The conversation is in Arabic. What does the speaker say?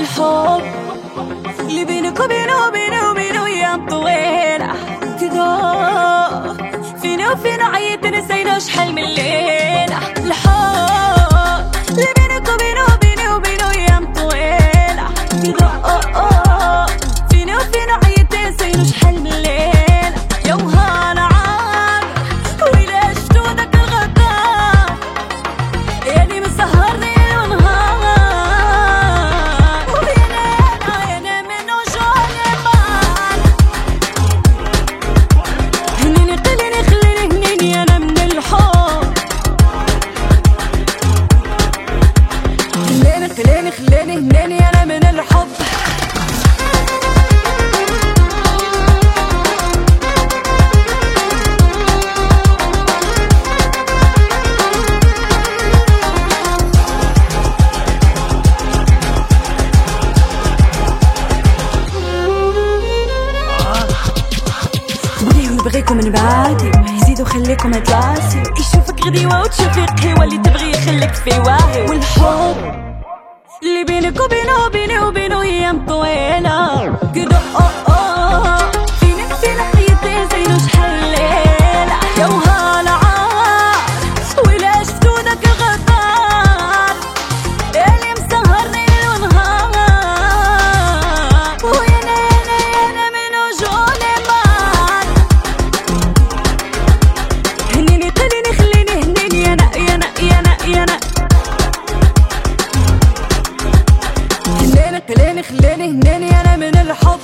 الحب اللي بينك وبينه وبينه وبينه ويا طويلة تدور فينا وفينا عيد تنسينا شحال من ليلة الحب خليني هنيني أنا من الحب. وليه يبغيكم من بعادي يزيدوا خليكم تلاسي يشوفك غديوة وتشوفي قهوة اللي تبغي يخليك في واهي. والحب اللي بينك وبينه وبيني وبينه أيام طويلة كده آه آه فينك فينا حياتي زينو شحال ليلة يوها خليني خليني هنيني أنا من الحب.